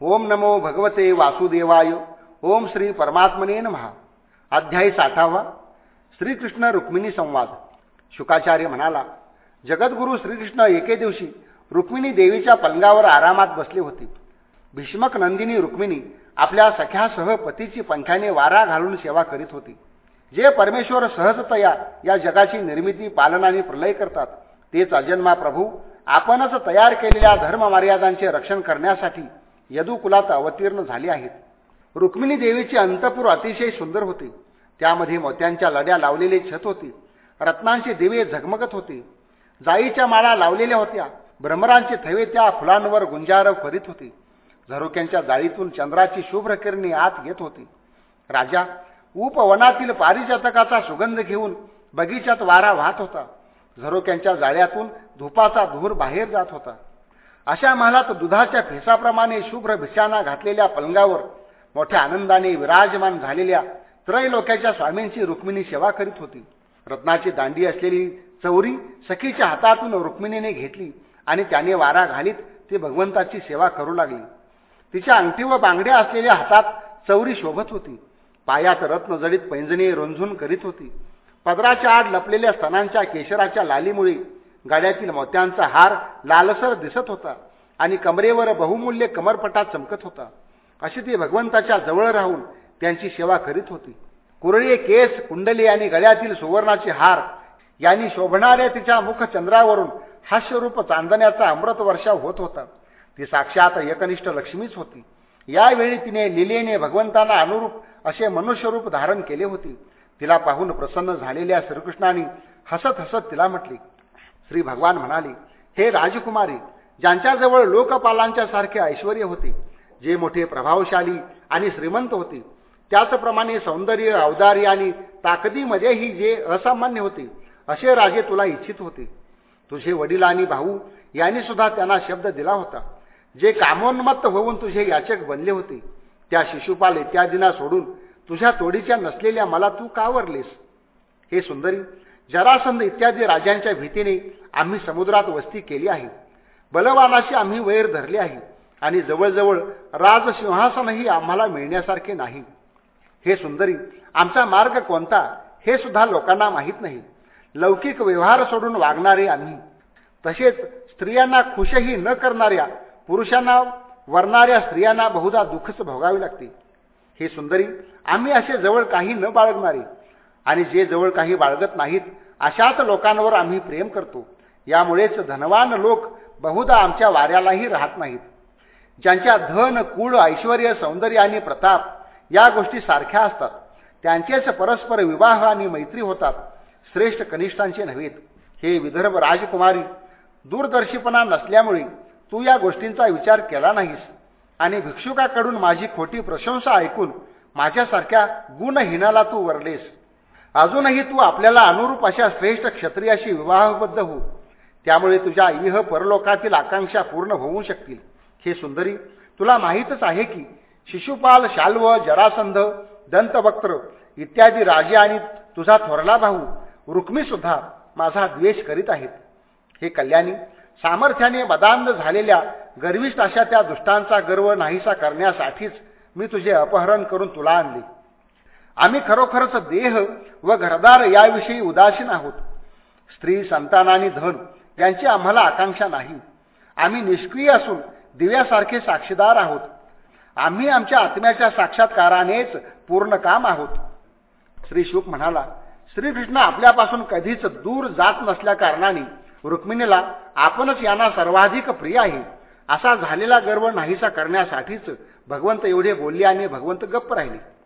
ओम नमो भगवते वासुदेवाय. ओम श्री परमात्मने महा अध्यायी साठावा. श्रीकृष्ण रुक्मिणी संवाद. शुकाचार्य म्हणाला जगद्गुरू श्रीकृष्ण एके दिवशी रुक्मिणी देवीच्या पलंगावर आरामात बसले होते. भीष्मक नंदिनी रुक्मिणी आपल्या सख्यासह पतीची पंख्याने वारा घालून सेवा करीत होती. जे परमेश्वर सहजतया या जगाची निर्मिती पालन आणि प्रलय करतात तेच अजन्मा प्रभू आपणच तयार केलेल्या धर्ममर्यादांचे रक्षण करण्यासाठी यदुकुलात अवतीर्ण झाले आहेत. रुक्मिणी देवीचे अंतपूर अतिशय सुंदर होते. त्यामध्ये मोत्यांच्या लड्या लावलेले छत होती. रत्नांचे दिवे झगमगत होते. जाईच्या माळा लावलेल्या होत्या. भ्रमरांचे थवे त्या फुलांवर गुंजारव करीत होते. झरोक्यांच्या जाळीतून चंद्राची शुभ्र किरणी आत घेत होती. राजा उपवनातील पारिजातकाचा सुगंध घेऊन बगीच्यात वारा वाहत होता. झरोक्यांच्या जाळ्यातून धुपाचा धूर बाहेर जात होता. अशा महालात दुधाच्या फेसाप्रमाणे शुभ्र भिशाना घातलेल्या पलंगावर मोठ्या आनंदाने विराजमान झालेल्या त्रैलोक्याच्या स्वामींची रुक्मिणी सेवा करीत होती. रत्नाची दांडी असलेली चौरी सखीच्या हातातून रुक्मिणीने घेतली आणि त्याने वारा घालीत ती भगवंताची सेवा करू लागली. तिच्या अंगठी व बांगड्या असलेल्या हातात चौरी शोभत होती. पायात रत्नजडीत पैंजणी रोंझून करीत होती. पदराच्या आड लपलेल्या स्तनांच्या केशराच्या लालीमुळे गळ्यातील मोत्यांचा हार लालसर दिसत होता आणि कमरेवर बहुमूल्य कमरपटा चमकत होता. अशी ती भगवंताच्या जवळ राहून त्यांची सेवा करीत होती. कुरळी केस कुंडली आणि गळ्यातील सुवर्णाचे हार यांनी शोभणाऱ्या तिच्या मुखचंद्रावरून हास्यरूप चांदण्याचा अमृत वर्षाव होत होता. ती साक्षात एकनिष्ठ लक्ष्मीच होती. यावेळी तिने लिलेने भगवंतांना अनुरूप असे मनुष्यरूप धारण केले होते. तिला पाहून प्रसन्न झालेल्या श्रीकृष्णाने हसत हसत तिला म्हटले श्री भगवान म्हणाले हे राजकुमारी ज्यांच्याजवळ लोकपालांच्या सारखे ऐश्वर होते जे मोठे प्रभावशाली आणि श्रीमंत होते त्याचप्रमाणे सौंदर्य अवदारी आणि ताकदीमध्येही जे असामान्य होते असे राजे तुला इच्छित होते. तुझे वडील आणि भाऊ यांनी सुद्धा त्यांना शब्द दिला होता. जे कामोन्मत्त होऊन तुझे याचक बनले होते त्या शिशुपाल इत्यादींना सोडून तुझ्या तोडीच्या नसलेल्या मला तू कावरलेस हे सुंदरी जरासंध इत्यादी राजांच्या भीतीने आम्ही समुद्रात वस्ती केली आहे. बलवानाशी आम्ही वैर धरले आहे आणि जवळजवळ राजसिंहासनही आम्हाला मिळण्यासारखे नाही. हे सुंदरी आमचा मार्ग कोणता हे सुद्धा लोकांना माहीत नाही. लौकिक व्यवहार सोडून वागणारे आम्ही. तसेच स्त्रियांना खुशही न करणाऱ्या पुरुषांना वरणाऱ्या स्त्रियांना बहुधा दुःखच भोगावे लागते. हे सुंदरी आम्ही असे जवळ काही न बाळगणारे आणि जे जवळ काही बाळगत नाहीत अशाच लोकांवर आम्ही प्रेम करतो. यामुळेच धनवान लोक बहुधा आमच्या वाऱ्यालाही राहत नाहीत. ज्यांच्या धन कुळ ऐश्वर सौंदर्य आणि प्रताप या गोष्टी सारख्या असतात त्यांचेच परस्पर विवाह आणि मैत्री होतात श्रेष्ठ कनिष्ठांचे नव्हेत हे विदर्भ राजकुमारी दूरदर्शीपणा नसल्यामुळे तू या गोष्टींचा विचार केला नाहीस. आणि भिक्षुकाकडून माझी खोटी प्रशंसा ऐकून माझ्यासारख्या गुणहीनाला तू वरलेस. अजूनही तू आपल्याला अनुरूप अशा श्रेष्ठ क्षत्रियाशी विवाहबद्ध हो त्यामुळे तुझ्या इह परलोकातील आकांक्षा पूर्ण होऊ शकतील. हे सुंदरी तुला माहीतच आहे की शिशुपाल शाल्व जरासंध दंतवक्त्र इत्यादी राजे आणि तुझा थोरला भाऊ रुक्मीसुद्धा माझा द्वेष करीत आहेत. हे कल्याणी सामर्थ्याने बदांध झालेल्या गर्विष्ठ अशा त्या दुष्टांचा गर्व नाहीसा करण्यासाठीच मी तुझे अपहरण करून तुला आणले. आम्ही खरोखरच देह व घरदार याविषयी उदासीन आहोत. स्त्री संतान आणि धन यांची आम्हाला आकांक्षा नाही. आम्ही निष्क्रिय असून दिव्यासारखे साक्षीदार आहोत. आम्ही आमच्या आत्म्याच्या साक्षात्कारानेच पूर्ण काम आहोत. श्री शुक म्हणाला श्रीकृष्ण आपल्यापासून कधीच दूर जात नसल्या कारणाने रुक्मिणीला आपणच यांना सर्वाधिक प्रिय आहे. असा झालेला गर्व नाहीसा करण्यासाठीच भगवंत एवढे बोलले आणि भगवंत गप्प राहिले.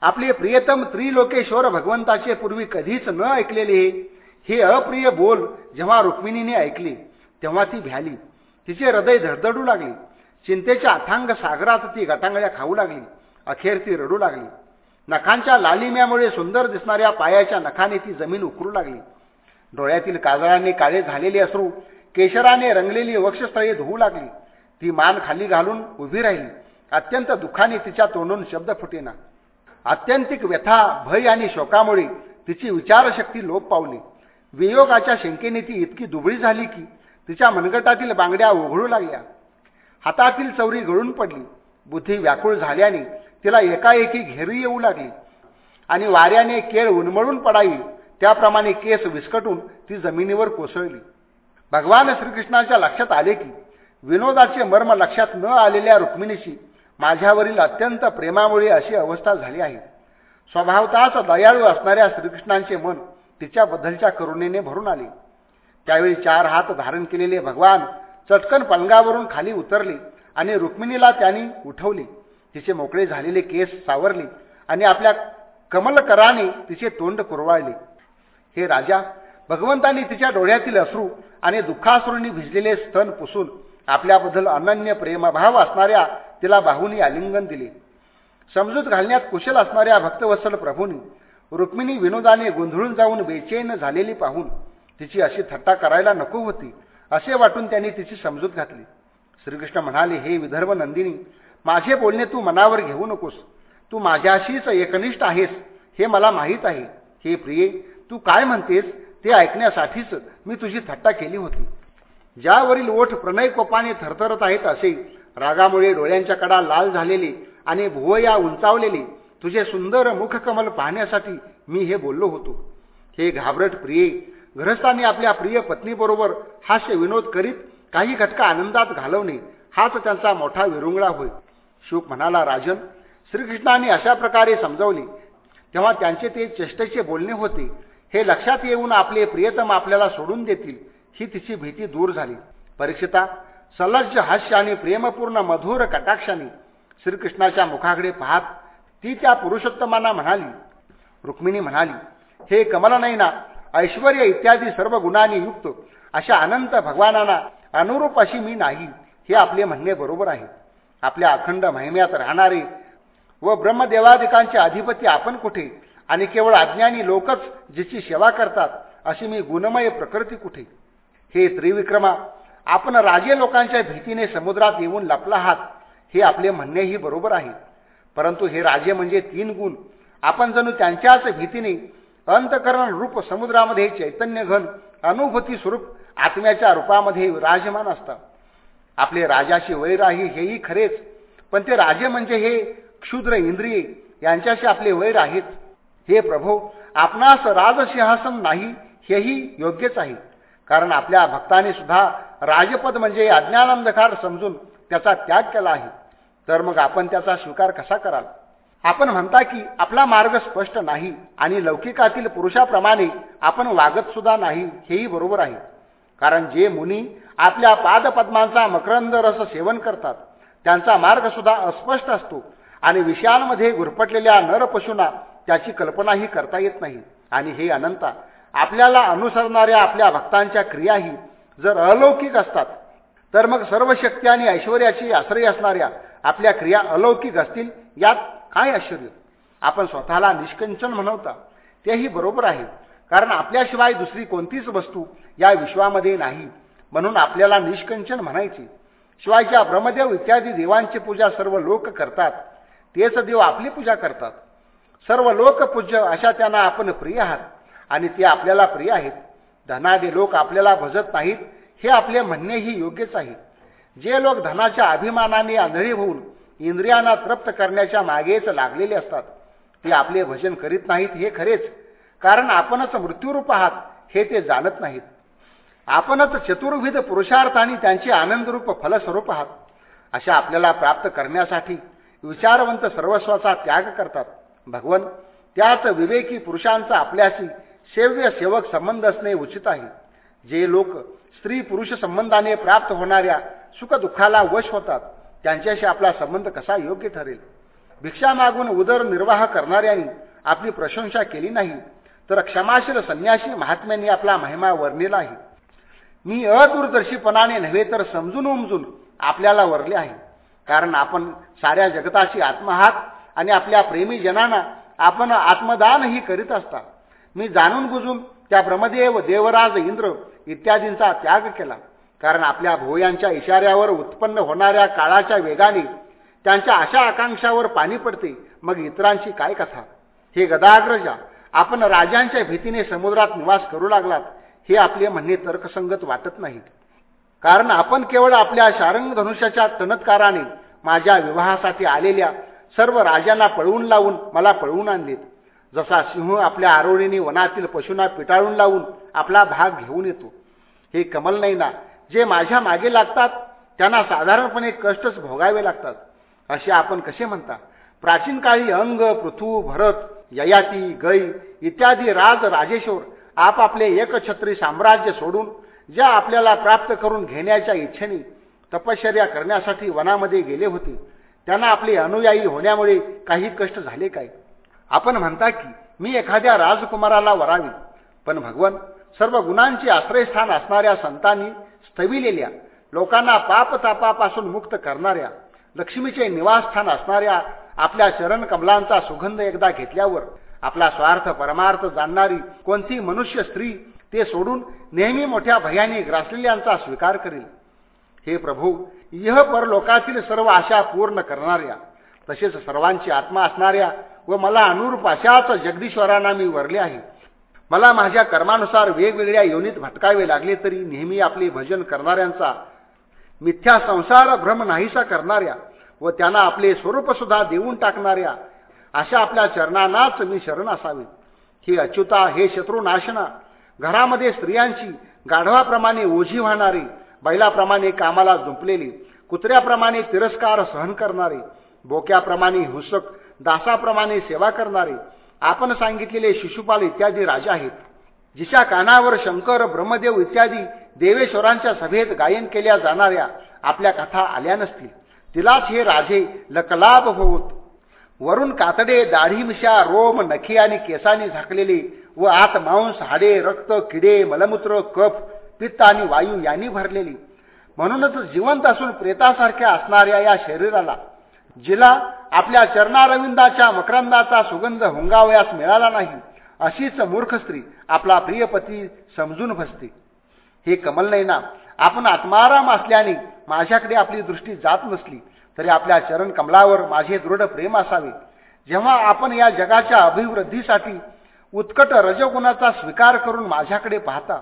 आपले प्रियतम त्रिलोकेश्वर भगवंताचे पूर्वी कधीच न ऐकलेले हे अप्रिय बोल जेव्हा रुक्मिणीने ऐकले तेव्हा ती भ्याली. तिचे हृदय धडधडू लागले. चिंतेच्या अथांग सागरात ती गटांगळ्या खाऊ लागली. अखेर ती रडू लागली. नखांच्या लालिम्यामुळे सुंदर दिसणाऱ्या पायाच्या नखाने ती जमीन उकरू लागली. डोळ्यातील काजळाने काळे झालेले असू केशराने रंगलेली वक्षस्थळे धुवू लागली. ती मान खाली घालून उभी राहिली. अत्यंत दुःखाने तिच्या तोंडून शब्द फुटेना. आत्यंतिक व्यथा भय आणि शोकामुळे तिची विचारशक्ती लोप पावली. वियोगाच्या शंकेने ती इतकी दुबळी झाली की तिच्या मनगटातील बांगड्या उघडू लागल्या. हातातील चौरी गळून पडली. बुद्धी व्याकुळ झाल्याने तिला एकाएकी घेरी येऊ लागली. आणि वाऱ्याने केळ उन्मळून पडाई त्याप्रमाणे केस विस्कटून ती जमिनीवर कोसळली. भगवान श्रीकृष्णाच्या लक्षात आले की विनोदाचे मर्म लक्षात न आलेल्या रुक्मिणीशी माझ्यावरील अत्यंत प्रेमामुळे अशी अवस्था झाली आहे. स्वभावतःच दयाळू असणाऱ्या श्रीकृष्णांचे मन तिच्याबद्दलच्या करुणेने भरून आले. त्यावेळी चार हात धारण केलेले भगवान चटकन पलंगावरून खाली उतरले आणि रुक्मिणीला त्यांनी उठवले. तिचे मोकळे झालेले केस सावरले आणि आपल्या कमलकराने तिचे तोंड कुरवाळले. हे राजा भगवंतांनी तिच्या डोळ्यातील अश्रू आणि दुःखासरूंनी भिजलेले स्तन पुसून आपल्याबद्दल अनन्य प्रेमभाव असणाऱ्या तिला बाहूनी आलिंगन दिले. समजूत घालण्यात कुशल असणाऱ्या भक्तवत्सल प्रभूंनी रुक्मिणी विनोदाने गोंधळून जाऊन बेचैन झालेली पाहून तिची अशी थट्टा करायला नको होती असे वाटून त्यांनी तिची समजूत घातली. श्रीकृष्ण म्हणाले हे विदर्भ नंदिनी माझे बोलणे तू मनावर घेऊ नकोस. तू माझ्याशीच एकनिष्ठ आहेस हे मला माहीत आहे. हे प्रिये तू काय म्हणतेस ते ऐकण्यासाठीच मी तुझी थट्टा केली होती. ज्यावरील ओठ प्रणय कोपाने थरथरत आहेत असे रागामुळे डोळ्यांच्या कडा लाल झालेली आणि भुवया उंचावलेली तुझे सुंदर मुखकमल पाहण्यासाठी मी हे बोललो होतो. हे घाबरट प्रिये ग्रहस्थांनी आपल्या प्रिय पत्नीबरोबर हास्य विनोद करीत काही घटका आनंदात घालवणे हाच त्यांचा मोठा विरुंगळा होय. शुक म्हणाला राजन श्रीकृष्णाने अशा प्रकारे समजवले. तेव्हा त्यांचे ते चेष्टेचे बोलणे होते. हे लक्षात येऊन आपले प्रियतम आपल्याला सोडून देतील ही तिची भीती दूर झाली. परीक्षिता सलज्ज हास्य आणि प्रेमपूर्ण मधुर कटाक्षाने श्रीकृष्णाच्या मुखाकडे पाहत ती त्या पुरुषोत्तमांना म्हणाली रुक्मिणी म्हणाली हे कमलनयना ऐश्वर इत्यादी सर्व गुणांनी युक्त अशा अनंत भगवानांना अनुरूप अशी मी नाही. हे आपले म्हणणे बरोबर आहे. आपल्या अखंड महिम्यात राहणारे व ब्रह्मदेवादिकांचे अधिपती आपण कुठे? आणि केवळ अज्ञानी लोकच जिची सेवा करतात अशी मी गुणमय प्रकृती कुठे? हे त्रिविक्रमा आपण राजे लोकांच्या भीतीने समुद्रात येऊन लपला आहात हे आपले म्हणणेही बरोबर आहे. परंतु हे राजे म्हणजे तीन गुण. आपण जणू त्यांच्याच भीतीने अंतकरण रूप समुद्रामध्ये चैतन्य घन अनुभूती स्वरूप आत्म्याच्या रूपामध्ये विराजमान असतात आपले राजाशी वैर आहे हेही खरेच पण ते राजे म्हणजे हे क्षुद्र इंद्रिये यांच्याशी आपले वैर आहेत. हे प्रभो आपणास राजसिंहासन नाही हेही योग्यच आहे. कारण आपल्या भक्ताने सुद्धा राजपद म्हणजे अज्ञानांधकार समजून त्याचा त्याग केला आहे. तर मग आपण त्याचा स्वीकार कसा कराल? आपण म्हणता की आपला मार्ग स्पष्ट नाही आणि लौकिकातील पुरुषाप्रमाणे आपण वागत सुद्धा नाही हेही बरोबर आहे. कारण जे मुनी आपल्या पादपद्मांचा मकरंद रस सेवन करतात त्यांचा मार्ग सुद्धा अस्पष्ट असतो आणि विषयांमध्ये गुरफटलेल्या नरपशूंना त्याची कल्पनाही करता येत नाही. आणि हे अनंता आपल्याला अनुसरणाऱ्या आपल्या भक्तांच्या क्रियाही जर अलौकिक असतात तर मग सर्व शक्ती आणि ऐश्वर्याची आश्रय असणाऱ्या आपल्या क्रिया अलौकिक असतील यात काय आश्चर्य? आपण स्वतःला निष्कंचन म्हणवता तेही बरोबर आहे. कारण आपल्याशिवाय दुसरी कोणतीच वस्तू या विश्वामध्ये नाही म्हणून आपल्याला निष्कंचन म्हणायचे. शिवायच्या ब्रह्मदेव इत्यादी देवांची पूजा सर्व लोक करतात तेच देव आपली पूजा करतात. सर्व लोकपूज्य अशा त्यांना आपण प्रिय आहात आणि ते आपल्याला प्रिय आहेत. धनादे लोक आपल्याला भजत नाहीत हे आपले म्हणणेही योग्यच आहे जे लोक धनाच्या अभिमानाने आंधळी होऊन इंद्रियांना तृप्त करण्याच्या मागेच लागलेले असतात ते आपले भजन करीत नाहीत हे खरेच कारण आपणच मृत्यूरूप आहात हे ते जाणत नाहीत. आपणच चतुर्विध पुरुषार्थ आणि त्यांचे आनंदरूप फलस्वरूप आहात अशा आपल्याला प्राप्त करण्यासाठी विचारवंत सर्वस्वाचा त्याग करतात. भगवन त्याच विवेकी पुरुषांचा आपल्याशी सेव्य सेवक संबंध असणे उचित आहे. जे लोक स्त्री पुरुष संबंधाने प्राप्त होणाऱ्या सुखदुःखाला वश होतात त्यांच्याशी आपला संबंध कसा योग्य ठरेल? भिक्षा मागून उदरनिर्वाह करणाऱ्यांनी आपली प्रशंसा केली नाही तर क्षमाशील संन्यासी महात्म्यांनी आपला महिमा वर्णिला आहे. मी अदूरदर्शीपणाने नव्हे तर समजून उमजून आपल्याला वरले आहे. कारण आपण साऱ्या जगताशी आत्महात आणि आपल्या प्रेमीजनांना आपण आत्मदानही करीत असता. मी जाणून बुजून त्या ब्रह्मदेव देवराज इंद्र इत्यादींचा त्याग केला. कारण आपल्या भोयांच्या इशाऱ्यावर उत्पन्न होणाऱ्या काळाच्या वेगाने त्यांच्या अशा आकांक्षावर पाणी पडते. मग इतरांची काय कथा? हे गदाग्रजा आपण राजांच्या भीतीने समुद्रात निवास करू लागलात हे आपले म्हणणे तर्कसंगत वाटत नाही कारण आपण केवळ आपल्या शारंगधनुष्याच्या तनत्काराने माझ्या विवाहासाठी आलेल्या सर्व राजांना पळवून लावून मला पळवून आणलेत. जसा सिंह आपल्या आरोळीने वनातील पशूंना पिटाळून लावून आपला भाग घेऊन येतो. हे कमल नाही ना जे माझ्या मागे लागतात त्यांना साधारणपणे कष्टच भोगावे लागतात. असे आपण कसे म्हणता? प्राचीन काळी अंग पृथू भरत ययाती गै इत्यादी राज राजेश्वर आपापले एकछत्री साम्राज्य सोडून ज्या आपल्याला प्राप्त करून घेण्याच्या इच्छेने तपश्चर्या करण्यासाठी वनामध्ये गेले होते त्यांना आपले अनुयायी होण्यामुळे काही कष्ट झाले काय? आपण म्हणता की मी एखाद्या राजकुमाराला वरावी पण भगवन सर्व गुणांचे आश्रयस्थान असणाऱ्या संतांनी स्थविलेल्या लोकांना पापतापापासून मुक्त करणाऱ्या लक्ष्मीचे निवासस्थान असणाऱ्या आपल्या चरण कमलांचा सुगंध एकदा घेतल्यावर आपला स्वार्थ परमार्थ जाणणारी कोणती मनुष्य स्त्री ते सोडून नेहमी मोठ्या भयाने ग्रासलेल्यांचा स्वीकार करेल. हे प्रभू यह परलोकातील सर्व आशा पूर्ण करणाऱ्या तसेच सर्वांची आत्मा असणाऱ्या व मला अनुरूप अशाच जगदीश्वरांना मी वरले आहे. मला माझ्या कर्मानुसार वेगवेगळ्या योनीत भटकावे लागले तरी नेहमी आपले भजन करणाऱ्यांचा मिथ्या संसार भ्रम नाहीसा करणाऱ्या व त्यांना आपले स्वरूप सुद्धा देऊन टाकणाऱ्या अशा आपल्या चरणांनाच मी शरण असावे. हे अच्युता हे शत्रुनाशना घरामध्ये स्त्रियांची गाढवाप्रमाणे ओझी वाहणारी बैलाप्रमाणे कामाला झुंपलेली कुत्र्याप्रमाणे तिरस्कार सहन करणारे बोक्याप्रमाणे हुसक दासाप्रमाणे सेवा करणारे आपण सांगितलेले शिशुपाल इत्यादी राजा आहेत जिच्या कानावर शंकर ब्रह्मदेव इत्यादी देवेश्वरांच्या सभेत गायन केल्या जाणाऱ्या आपल्या कथा आल्या नसतील. तिलाच हे राजे लकलाभ होत वरून कातडे दाढी मिशा रोम नखी आणि केसांनी झाकलेले व आत मांस हाडे रक्त किडे मलमूत्र कफ पित्त आणि वायू यांनी भरलेली. म्हणूनच जिवंत असून प्रेतासारख्या असणाऱ्या या शरीराला जिला आपल्या चरणारविंदाच्या मकरंदाचा सुगंध हुंगावयास मिळाला नाही अशीच मूर्ख स्त्री आपला प्रियपती समजून बसते. हे कमल नैना आपण आत्माराम असल्याने माझ्याकडे आपली दृष्टी जात नसली तरी आपल्या चरण कमलावर माझे दृढ प्रेम असावे. जेव्हा आपण या जगाच्या अभिवृद्धीसाठी उत्कट रजगुणाचा स्वीकार करून माझ्याकडे पाहता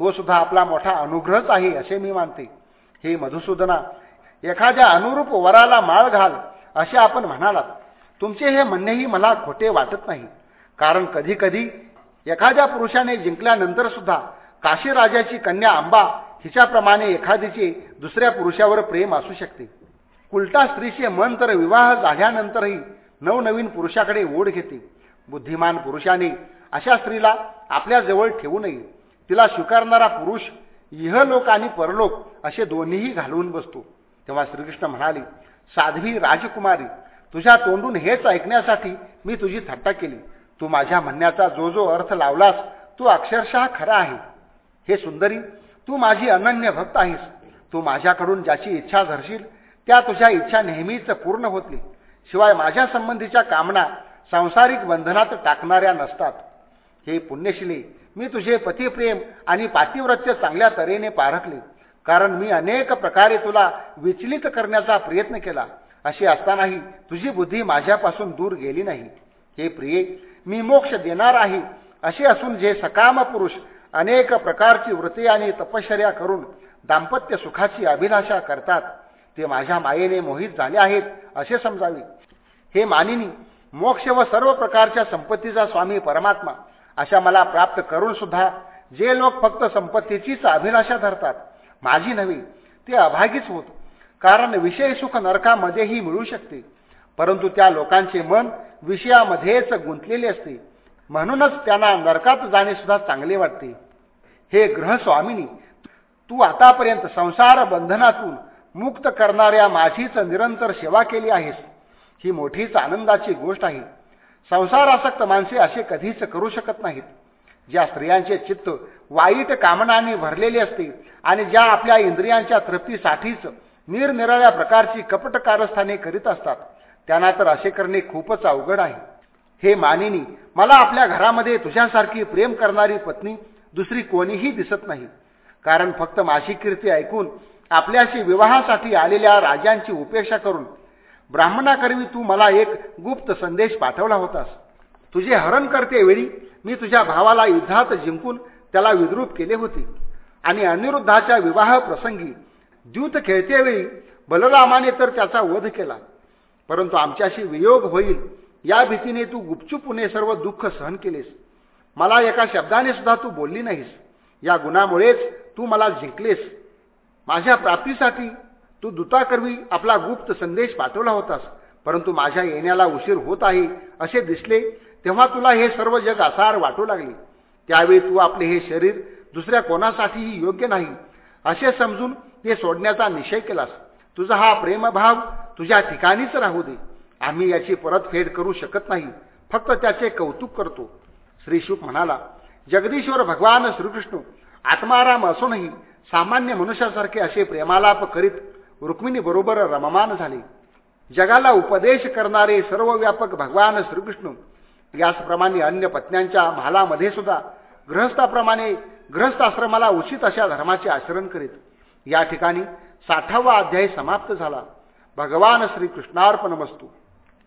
तो सुद्धा आपला मोठा अनुग्रहच आहे असे मी मानते. हे मधुसूदना एखाद्या अनुरूप वराला माळ घाल असे आपण म्हणालात. तुमचे हे म्हणणेही मला खोटे वाटत नाही. कारण कधी कधी एखाद्या पुरुषाने जिंकल्यानंतर सुद्धा काशीराजाची कन्या आंबा हिच्याप्रमाणे एखादीचे दुसऱ्या पुरुषावर प्रेम असू शकते. उलटा स्त्रीचे मन तर विवाह झाल्यानंतरही नवनवीन पुरुषाकडे ओढ घेते. बुद्धिमान पुरुषाने अशा स्त्रीला आपल्या जवळ ठेवू नये. तिला स्वीकारणारा पुरुष इहलोक आणि परलोक असे दोन्हीही घालवून बसतो. तेव्हा श्रीकृष्ण म्हणाले साध्वी राजकुमारी तुझ्या तोंडून हेच ऐकण्यासाठी मी तुझी थट्टा केली. तू माझ्या म्हणण्याचा जो जो अर्थ लावलास तू अक्षरशः खरा आहे. हे सुंदरी तू माझी अनन्य भक्त आहेस. तू माझ्याकडून ज्याची इच्छा धरशील त्या तुझ्या इच्छा नेहमीच पूर्ण होतील. शिवाय माझ्या संबंधीच्या कामना सांसारिक बंधनात टाकणाऱ्या नसतात. हे पुण्यशिले मी तुझे पतिप्रेम आणि पातिव्रत्य चांगल्या तऱ्हेने पारखले. कारण मी अनेक प्रकारे तुला विचलित करण्याचा प्रयत्न केला. अशी असतानाही तुझी बुद्धी माझ्यापासून दूर गेली नाही. हे प्रिये मी मोक्ष देणार आहे. असे असून जे सकाम पुरुष अनेक प्रकारची वृत्ती आणि तपश्चर्या करून दाम्पत्य सुखाची अभिलाषा करतात ते माझ्या मायेने मोहित झाले आहेत असे समजावे. हे मानिनी मोक्ष व सर्व प्रकारच्या संपत्तीचा स्वामी परमात्मा अशा मला प्राप्त करून सुद्धा जे लोक फक्त संपत्तीचीच अभिलाषा धरतात माझी नव्हे ते अभागीच होत. कारण विषय सुख नरकामध्येही मिळू शकते. परंतु त्या लोकांचे मन विषयामध्येच गुंतलेले असते. म्हणूनच त्यांना नरकात जाणे सुद्धा चांगले वाटते. हे ग्रहस्वामिनी तू आतापर्यंत संसार बंधनातून मुक्त करणाऱ्या माझीच निरंतर सेवा केली आहेस. ही मोठीच आनंदाची गोष्ट आहे. संसारासक्त माणसे असे कधीच करू शकत नाहीत. ज्या स्त्रियांचे चित्त वाईट कामनाने भरलेले असते आणि ज्या आपल्या इंद्रियांच्या तृप्तीसाठीच निरनिराळ्या प्रकारची कपट कारस्थाने करीत असतात त्यांना तर असे करणे खूपच अवघड आहे. हे मानिनी मला आपल्या घरामध्ये तुझ्यासारखी प्रेम करणारी पत्नी दुसरी कोणीही दिसत नाही. कारण फक्त माझी कीर्ती ऐकून आपल्याशी विवाहासाठी आलेल्या राजांची उपेक्षा करून ब्राह्मणाकरवी तू मला एक गुप्त संदेश पाठवला होतास. तुझे हरण करते वेळी मी तुझ्या भावाला युद्धात जिंकून त्याला विद्रूप केले होते. आणि अनिरुद्धाच्या विवाह प्रसंगी द्यूत खेळतेवेळी बलरामाने तर त्याचा वध केला. परंतु आमच्याशी वियोग होईल या भीतीने तू गुपचूपणे सर्व दुःख सहन केलेस. मला एका शब्दाने सुद्धा तू बोलली नाहीस. या गुणामुळेच तू मला जिंकलेस. माझ्या प्राप्तीसाठी तू दुताकरवी आपला गुप्त संदेश पाठवला होतास परंतु माझ्या येण्याला उशीर होत आहे असे दिसले तेव्हा तुला हे सर्व जग आसार वाटू लागले. त्यावेळी तू आपले हे शरीर दुसऱ्या कोणासाठीही योग्य नाही. असे समजून ते सोडण्याचा निश्चय केलास. तुझा हा प्रेमभाव तुझ्या ठिकाणीच राहू दे. आम्ही याची परतफेड करू शकत नाही. फक्त त्याचे कौतुक करतो. श्रीशुक म्हणाला जगदीश्वर भगवान श्रीकृष्ण आत्माराम असूनही सामान्य मनुष्यासारखे असे प्रेमालाप करीत रुक्मिणीबरोबर रममान झाले. जगाला उपदेश करणारे सर्व व्यापक भगवान श्रीकृष्ण याचप्रमाणे अन्य पत्न्यांच्या महालामध्ये सुद्धा ग्रहस्थाप्रमाणे ग्रहस्थ आश्रमाला उचित अशा धर्माचे आचरण करीत. या ठिकाणी साठावा अध्याय समाप्त झाला. भगवान श्रीकृष्णार्पण वस्तू